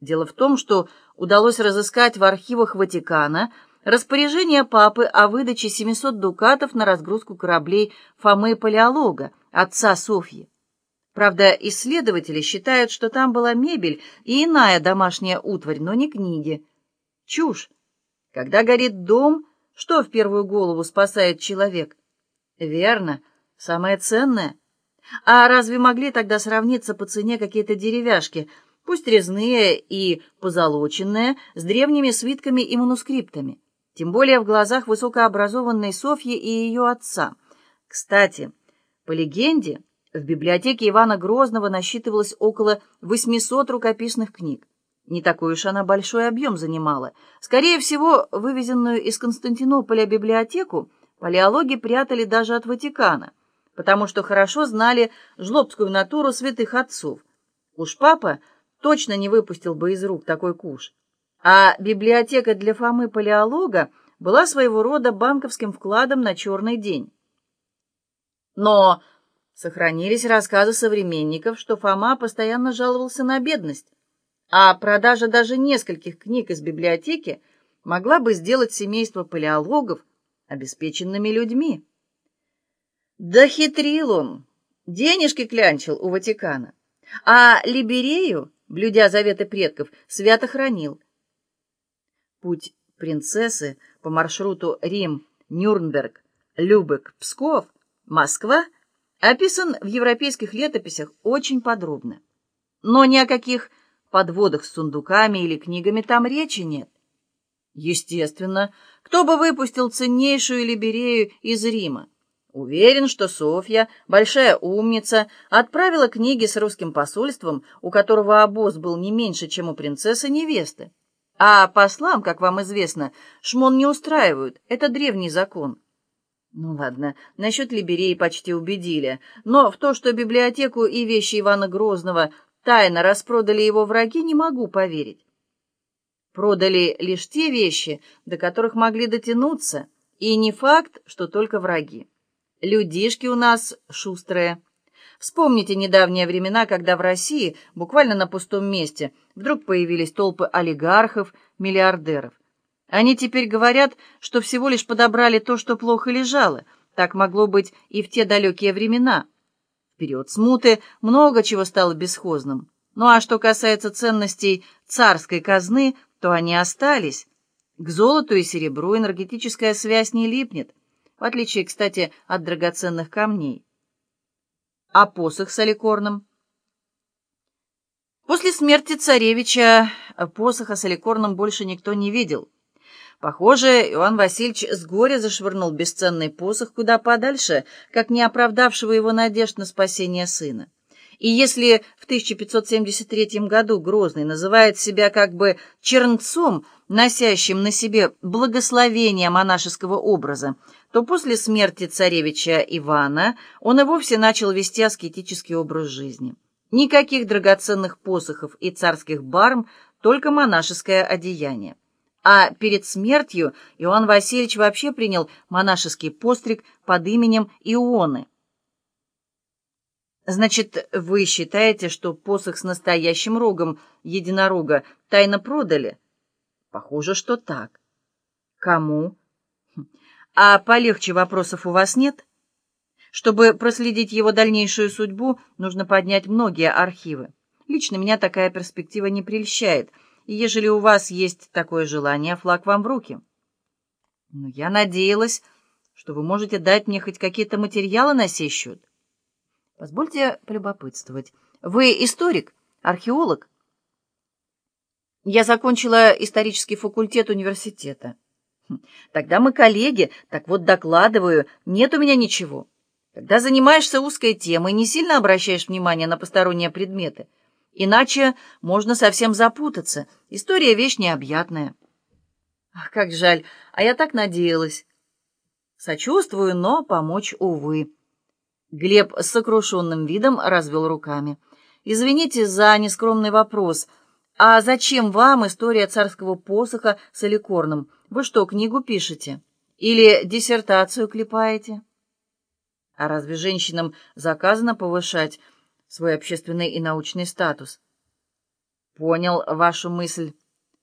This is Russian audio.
Дело в том, что удалось разыскать в архивах Ватикана распоряжение папы о выдаче 700 дукатов на разгрузку кораблей Фомы Палеолога, отца Софьи. Правда, исследователи считают, что там была мебель и иная домашняя утварь, но не книги. Чушь. Когда горит дом, что в первую голову спасает человек? Верно, самое ценное. А разве могли тогда сравниться по цене какие-то деревяшки, пусть резные и позолоченные, с древними свитками и манускриптами? Тем более в глазах высокообразованной Софьи и ее отца. Кстати, по легенде, в библиотеке Ивана Грозного насчитывалось около 800 рукописных книг. Не такой уж она большой объем занимала. Скорее всего, вывезенную из Константинополя библиотеку палеологи прятали даже от Ватикана, потому что хорошо знали жлобскую натуру святых отцов. Уж папа точно не выпустил бы из рук такой куш. А библиотека для Фомы палеолога была своего рода банковским вкладом на черный день. Но Сохранились рассказы современников, что Фома постоянно жаловался на бедность, а продажа даже нескольких книг из библиотеки могла бы сделать семейство палеологов обеспеченными людьми. Да хитрил он, денежки клянчил у Ватикана, а Либерею, блюдя заветы предков, свято хранил. Путь принцессы по маршруту Рим, Нюрнберг, Любек, Псков, Москва — описан в европейских летописях очень подробно. Но ни о каких подводах с сундуками или книгами там речи нет. Естественно, кто бы выпустил ценнейшую Либерею из Рима? Уверен, что Софья, большая умница, отправила книги с русским посольством, у которого обоз был не меньше, чем у принцессы-невесты. А послам, как вам известно, шмон не устраивают, это древний закон. Ну ладно, насчет Либереи почти убедили, но в то, что библиотеку и вещи Ивана Грозного тайно распродали его враги, не могу поверить. Продали лишь те вещи, до которых могли дотянуться, и не факт, что только враги. Людишки у нас шустрые. Вспомните недавние времена, когда в России, буквально на пустом месте, вдруг появились толпы олигархов, миллиардеров. Они теперь говорят, что всего лишь подобрали то, что плохо лежало. Так могло быть и в те далекие времена. В период смуты много чего стало бесхозным. Ну а что касается ценностей царской казны, то они остались. К золоту и серебру энергетическая связь не липнет, в отличие, кстати, от драгоценных камней. А посох с аликорном? После смерти царевича посоха с аликорном больше никто не видел. Похоже, Иоанн Васильевич с горя зашвырнул бесценный посох куда подальше, как не оправдавшего его надежд на спасение сына. И если в 1573 году Грозный называет себя как бы чернцом, носящим на себе благословение монашеского образа, то после смерти царевича Ивана он и вовсе начал вести аскетический образ жизни. Никаких драгоценных посохов и царских барм, только монашеское одеяние а перед смертью Иоанн Васильевич вообще принял монашеский постриг под именем Ионы. Значит, вы считаете, что посох с настоящим рогом единорога тайно продали? Похоже, что так. Кому? А полегче вопросов у вас нет? Чтобы проследить его дальнейшую судьбу, нужно поднять многие архивы. Лично меня такая перспектива не прельщает — и ежели у вас есть такое желание, флаг вам в руки. Но я надеялась, что вы можете дать мне хоть какие-то материалы на сей счет. Позвольте полюбопытствовать. Вы историк, археолог? Я закончила исторический факультет университета. Хм, тогда мы коллеги, так вот докладываю, нет у меня ничего. Когда занимаешься узкой темой, не сильно обращаешь внимание на посторонние предметы — Иначе можно совсем запутаться. История — вещь необъятная. Ах, как жаль, а я так надеялась. Сочувствую, но помочь, увы. Глеб с сокрушенным видом развел руками. «Извините за нескромный вопрос. А зачем вам история царского посоха с Аликорном? Вы что, книгу пишете? Или диссертацию клепаете?» «А разве женщинам заказано повышать свой общественный и научный статус. Понял вашу мысль.